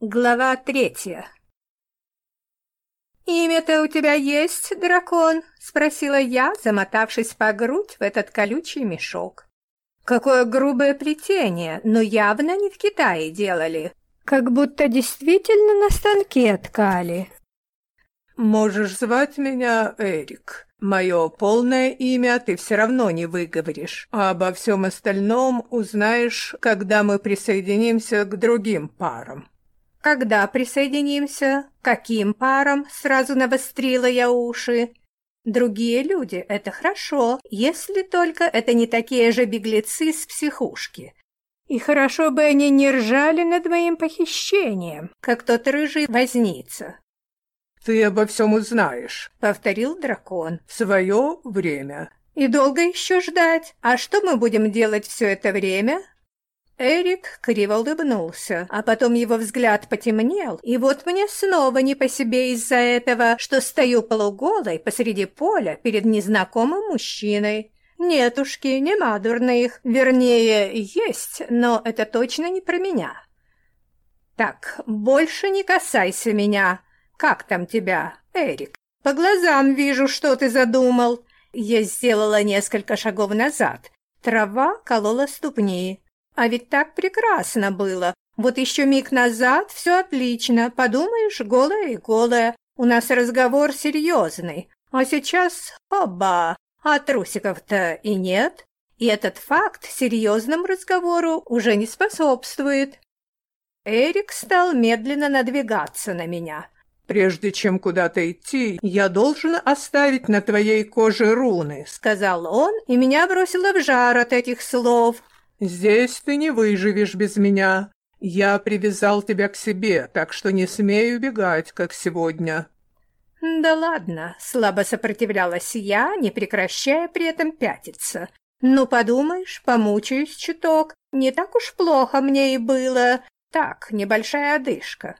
Глава третья «Имя-то у тебя есть, дракон?» — спросила я, замотавшись по грудь в этот колючий мешок. Какое грубое плетение, но явно не в Китае делали. Как будто действительно на станке ткали. «Можешь звать меня Эрик. Мое полное имя ты все равно не выговоришь, а обо всем остальном узнаешь, когда мы присоединимся к другим парам». Когда присоединимся? Каким парам? Сразу навострила я уши. Другие люди — это хорошо, если только это не такие же беглецы с психушки. И хорошо бы они не ржали над моим похищением, как тот рыжий возница. «Ты обо всем узнаешь», — повторил дракон. «В свое время». «И долго еще ждать? А что мы будем делать все это время?» Эрик криво улыбнулся, а потом его взгляд потемнел, и вот мне снова не по себе из-за этого, что стою полуголой посреди поля перед незнакомым мужчиной. Нетушки, нема дурных, вернее, есть, но это точно не про меня. Так, больше не касайся меня. Как там тебя, Эрик? По глазам вижу, что ты задумал. Я сделала несколько шагов назад. Трава колола ступни. А ведь так прекрасно было. Вот еще миг назад все отлично. Подумаешь, голая и голая. У нас разговор серьезный. А сейчас оба. А трусиков-то и нет. И этот факт серьезному разговору уже не способствует. Эрик стал медленно надвигаться на меня. «Прежде чем куда-то идти, я должен оставить на твоей коже руны», — сказал он, и меня бросило в жар от этих слов. «Здесь ты не выживешь без меня. Я привязал тебя к себе, так что не смей убегать, как сегодня». «Да ладно», — слабо сопротивлялась я, не прекращая при этом пятиться. «Ну, подумаешь, помучаюсь чуток. Не так уж плохо мне и было. Так, небольшая одышка».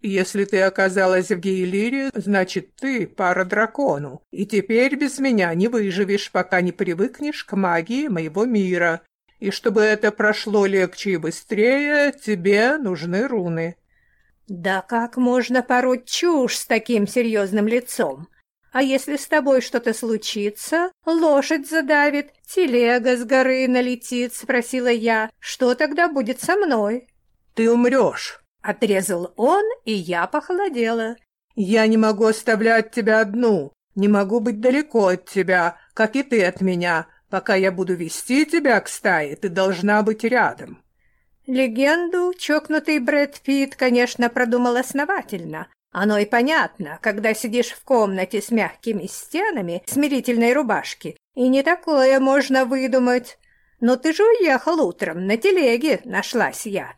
«Если ты оказалась в Гейлире, значит, ты пара дракону, и теперь без меня не выживешь, пока не привыкнешь к магии моего мира. И чтобы это прошло легче и быстрее, тебе нужны руны». «Да как можно пороть чушь с таким серьезным лицом? А если с тобой что-то случится, лошадь задавит, телега с горы налетит?» — спросила я. «Что тогда будет со мной?» «Ты умрешь», — отрезал он, и я похолодела. «Я не могу оставлять тебя одну, не могу быть далеко от тебя, как и ты от меня. Пока я буду вести тебя к стае, ты должна быть рядом». Легенду чокнутый Брэд Питт, конечно, продумал основательно. Оно и понятно, когда сидишь в комнате с мягкими стенами, смирительной рубашки, и не такое можно выдумать. Но ты же уехал утром, на телеге нашлась я.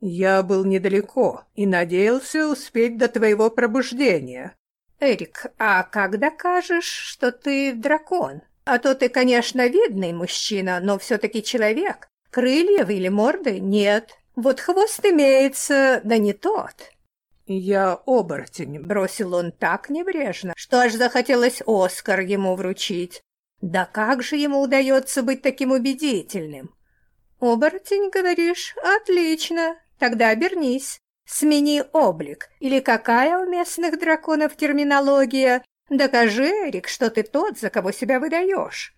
Я был недалеко и надеялся успеть до твоего пробуждения. Эрик, а как докажешь, что ты дракон? А то ты, конечно, видный мужчина, но все-таки человек. Крыльев или морды нет. Вот хвост имеется, да не тот. «Я оборотень», — бросил он так небрежно, что аж захотелось Оскар ему вручить. Да как же ему удается быть таким убедительным? «Оборотень, говоришь? Отлично. Тогда обернись. Смени облик. Или какая у местных драконов терминология? Докажи, Эрик, что ты тот, за кого себя выдаешь.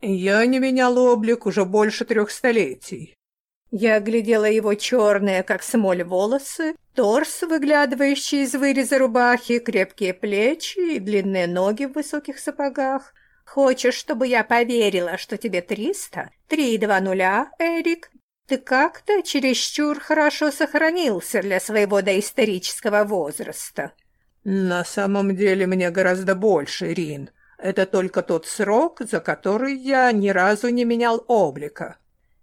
Я не менял облик уже больше трех столетий. Я глядела его черные, как смоль, волосы, торс, выглядывающий из выреза рубахи, крепкие плечи и длинные ноги в высоких сапогах. Хочешь, чтобы я поверила, что тебе триста? Три два нуля, Эрик? Ты как-то чересчур хорошо сохранился для своего доисторического возраста. «На самом деле мне гораздо больше, Рин. Это только тот срок, за который я ни разу не менял облика».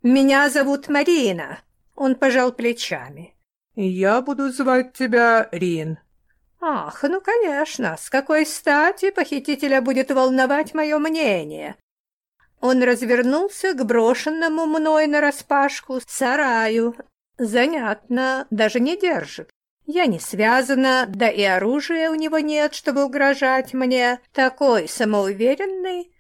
«Меня зовут Марина», — он пожал плечами. «Я буду звать тебя Рин». «Ах, ну, конечно, с какой стати похитителя будет волновать мое мнение?» Он развернулся к брошенному мной нараспашку сараю. Занятно, даже не держит. Я не связана, да и оружия у него нет, чтобы угрожать мне. Такой самоуверенный.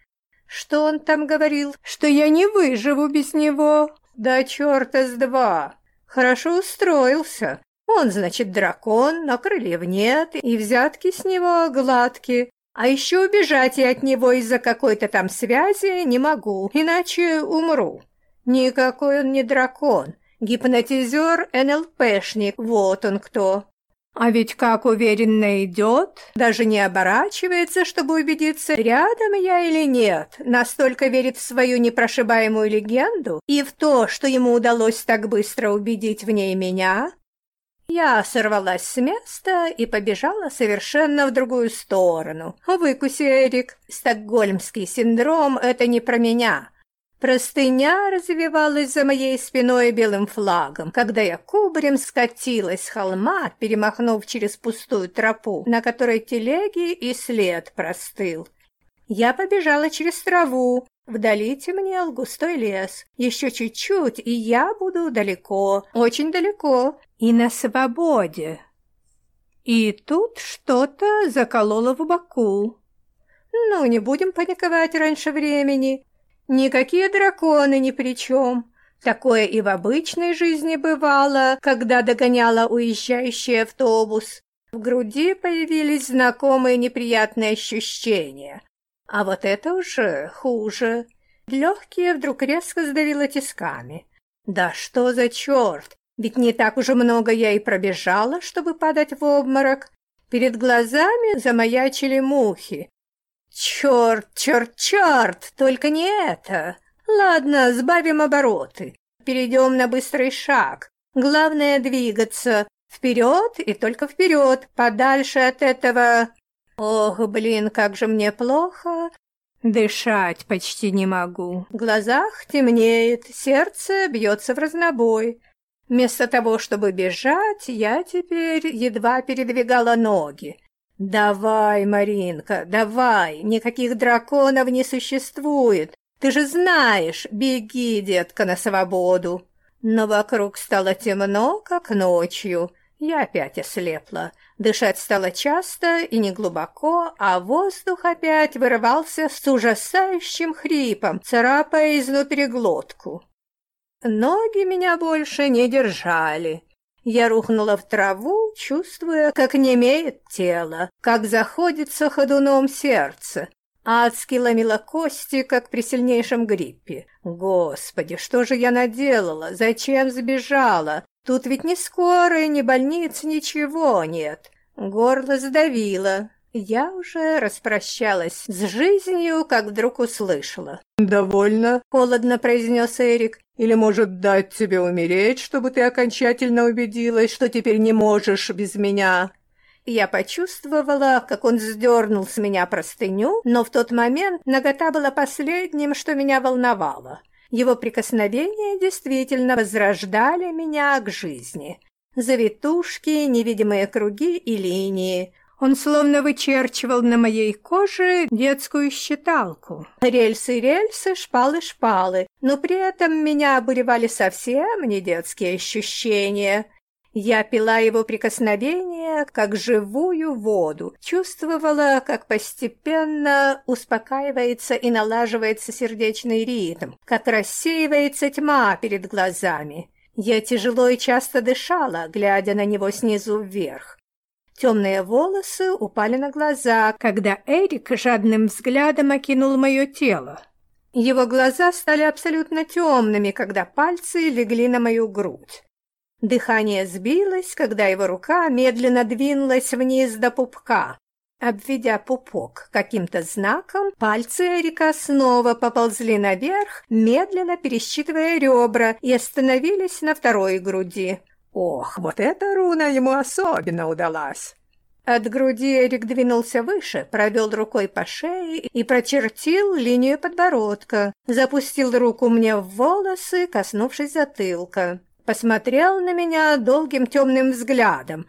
Что он там говорил? Что я не выживу без него? Да черта с два. Хорошо устроился. Он, значит, дракон, но крыльев нет, и взятки с него гладкие. А еще убежать я от него из-за какой-то там связи не могу, иначе умру. Никакой он не дракон. Гипнотизер НЛПшник, вот он кто. А ведь как уверенно идет, даже не оборачивается, чтобы убедиться, рядом я или нет, настолько верит в свою непрошибаемую легенду и в то, что ему удалось так быстро убедить в ней меня. Я сорвалась с места и побежала совершенно в другую сторону. Выкуси, Эрик, стокгольмский синдром — это не про меня. Простыня развивалась за моей спиной белым флагом, когда я кубарем скатилась с холма, перемахнув через пустую тропу, на которой телеги и след простыл. Я побежала через траву. Вдали темнел густой лес. Еще чуть-чуть, и я буду далеко, очень далеко, и на свободе. И тут что-то закололо в боку. Ну, не будем паниковать раньше времени. Никакие драконы ни при чем. Такое и в обычной жизни бывало, когда догоняла уезжающий автобус. В груди появились знакомые неприятные ощущения. А вот это уже хуже. Легкие вдруг резко сдавило тисками. Да что за черт! Ведь не так уже много я и пробежала, чтобы падать в обморок. Перед глазами замаячили мухи, «Черт, черт, черт! Только не это! Ладно, сбавим обороты. Перейдем на быстрый шаг. Главное двигаться. Вперед и только вперед, подальше от этого... Ох, блин, как же мне плохо. Дышать почти не могу. В глазах темнеет, сердце бьется в разнобой. Вместо того, чтобы бежать, я теперь едва передвигала ноги. «Давай, Маринка, давай, никаких драконов не существует. Ты же знаешь, беги, детка, на свободу». Но вокруг стало темно, как ночью. Я опять ослепла. Дышать стало часто и неглубоко, а воздух опять вырывался с ужасающим хрипом, царапая изнутри глотку. Ноги меня больше не держали. Я рухнула в траву, чувствуя, как немеет тело, как заходится ходуном сердце. Адски ломила кости, как при сильнейшем гриппе. Господи, что же я наделала? Зачем сбежала? Тут ведь ни скорой, ни больниц, ничего нет. Горло сдавило. Я уже распрощалась с жизнью, как вдруг услышала. «Довольно», — холодно произнес Эрик. «Или, может, дать тебе умереть, чтобы ты окончательно убедилась, что теперь не можешь без меня?» Я почувствовала, как он сдернул с меня простыню, но в тот момент нагота была последним, что меня волновало. Его прикосновения действительно возрождали меня к жизни. Завитушки, невидимые круги и линии, он словно вычерчивал на моей коже детскую считалку. Рельсы, рельсы, шпалы, шпалы. Но при этом меня обуревали совсем не детские ощущения. Я пила его прикосновение, как живую воду, чувствовала, как постепенно успокаивается и налаживается сердечный ритм, как рассеивается тьма перед глазами. Я тяжело и часто дышала, глядя на него снизу вверх. Темные волосы упали на глаза, когда Эрик жадным взглядом окинул мое тело. Его глаза стали абсолютно темными, когда пальцы легли на мою грудь. Дыхание сбилось, когда его рука медленно двинулась вниз до пупка. Обведя пупок каким-то знаком, пальцы Эрика снова поползли наверх, медленно пересчитывая ребра, и остановились на второй груди. Ох, вот эта руна ему особенно удалась. От груди Эрик двинулся выше, провел рукой по шее и прочертил линию подбородка, запустил руку мне в волосы, коснувшись затылка. Посмотрел на меня долгим темным взглядом,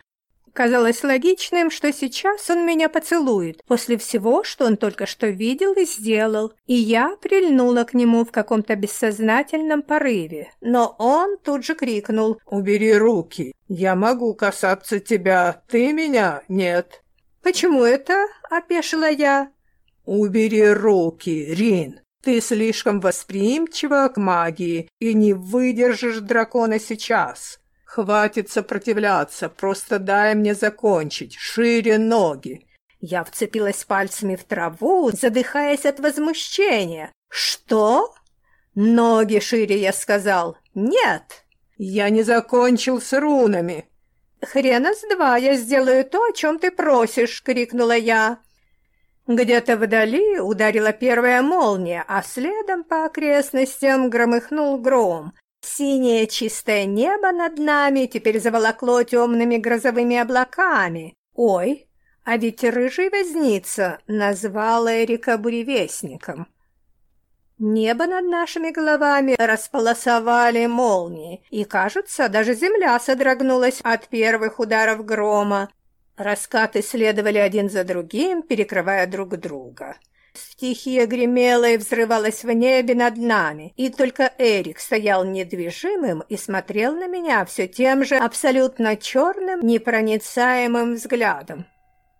Казалось логичным, что сейчас он меня поцелует, после всего, что он только что видел и сделал, и я прильнула к нему в каком-то бессознательном порыве. Но он тут же крикнул «Убери руки! Я могу касаться тебя, ты меня нет!» «Почему это?» — опешила я. «Убери руки, Рин! Ты слишком восприимчива к магии и не выдержишь дракона сейчас!» «Хватит сопротивляться, просто дай мне закончить, шире ноги!» Я вцепилась пальцами в траву, задыхаясь от возмущения. «Что?» «Ноги шире», я сказал. «Нет!» «Я не закончил с рунами!» «Хрена с два, я сделаю то, о чем ты просишь!» — крикнула я. Где-то вдали ударила первая молния, а следом по окрестностям громыхнул гром. Синее чистое небо над нами теперь заволокло темными грозовыми облаками. Ой, а ведь рыжий возница назвал Эрика буревестником. Небо над нашими головами располосовали молнии, и, кажется, даже земля содрогнулась от первых ударов грома. Раскаты следовали один за другим, перекрывая друг друга. Стихия гремела и взрывалась в небе над нами, и только Эрик стоял недвижимым и смотрел на меня все тем же абсолютно черным, непроницаемым взглядом.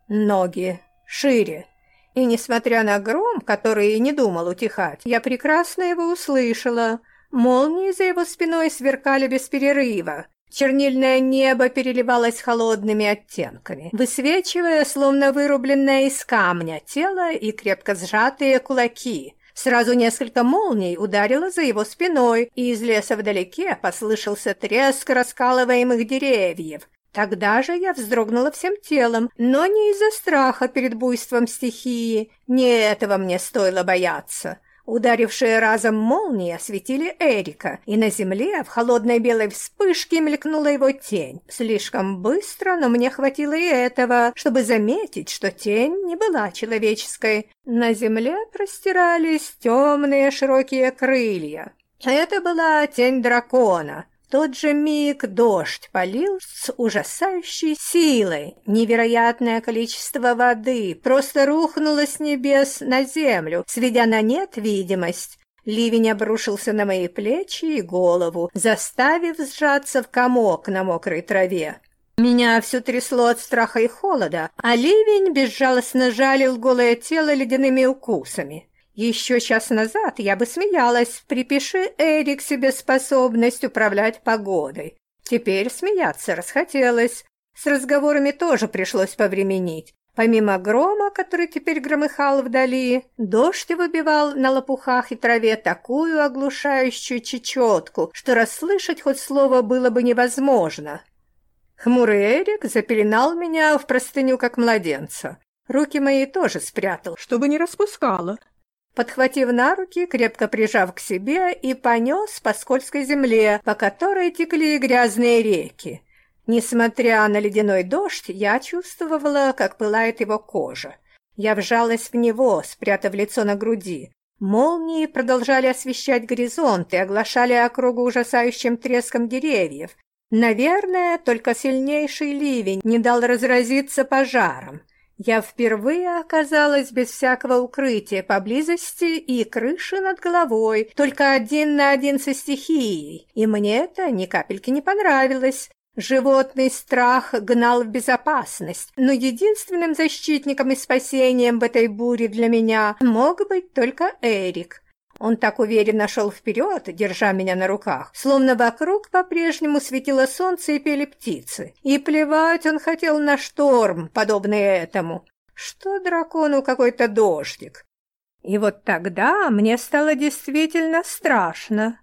Ноги шире, и, несмотря на гром, который и не думал утихать, я прекрасно его услышала. Молнии за его спиной сверкали без перерыва. Чернильное небо переливалось холодными оттенками, высвечивая, словно вырубленное из камня, тело и крепко сжатые кулаки. Сразу несколько молний ударило за его спиной, и из леса вдалеке послышался треск раскалываемых деревьев, Тогда же я вздрогнула всем телом, но не из-за страха перед буйством стихии. Не этого мне стоило бояться. Ударившие разом молнии осветили Эрика, и на земле в холодной белой вспышке мелькнула его тень. Слишком быстро, но мне хватило и этого, чтобы заметить, что тень не была человеческой. На земле простирались темные широкие крылья. Это была тень дракона, тот же миг дождь полил с ужасающей силой. Невероятное количество воды просто рухнуло с небес на землю, сведя на нет видимость. Ливень обрушился на мои плечи и голову, заставив сжаться в комок на мокрой траве. Меня все трясло от страха и холода, а ливень безжалостно жалил голое тело ледяными укусами. Еще час назад я бы смеялась, припиши Эрик себе способность управлять погодой. Теперь смеяться расхотелось. С разговорами тоже пришлось повременить. Помимо грома, который теперь громыхал вдали, дождь выбивал на лопухах и траве такую оглушающую чечетку, что расслышать хоть слово было бы невозможно. Хмурый Эрик запеленал меня в простыню, как младенца. Руки мои тоже спрятал, чтобы не распускало подхватив на руки, крепко прижав к себе и понес по скользкой земле, по которой текли грязные реки. Несмотря на ледяной дождь, я чувствовала, как пылает его кожа. Я вжалась в него, спрятав лицо на груди. Молнии продолжали освещать горизонт и оглашали округу ужасающим треском деревьев. Наверное, только сильнейший ливень не дал разразиться пожаром. Я впервые оказалась без всякого укрытия поблизости и крыши над головой, только один на один со стихией, и мне это ни капельки не понравилось. Животный страх гнал в безопасность, но единственным защитником и спасением в этой буре для меня мог быть только Эрик. Он так уверенно шел вперед, держа меня на руках, словно вокруг по-прежнему светило солнце и пели птицы. И плевать он хотел на шторм, подобный этому. Что дракону какой-то дождик? И вот тогда мне стало действительно страшно.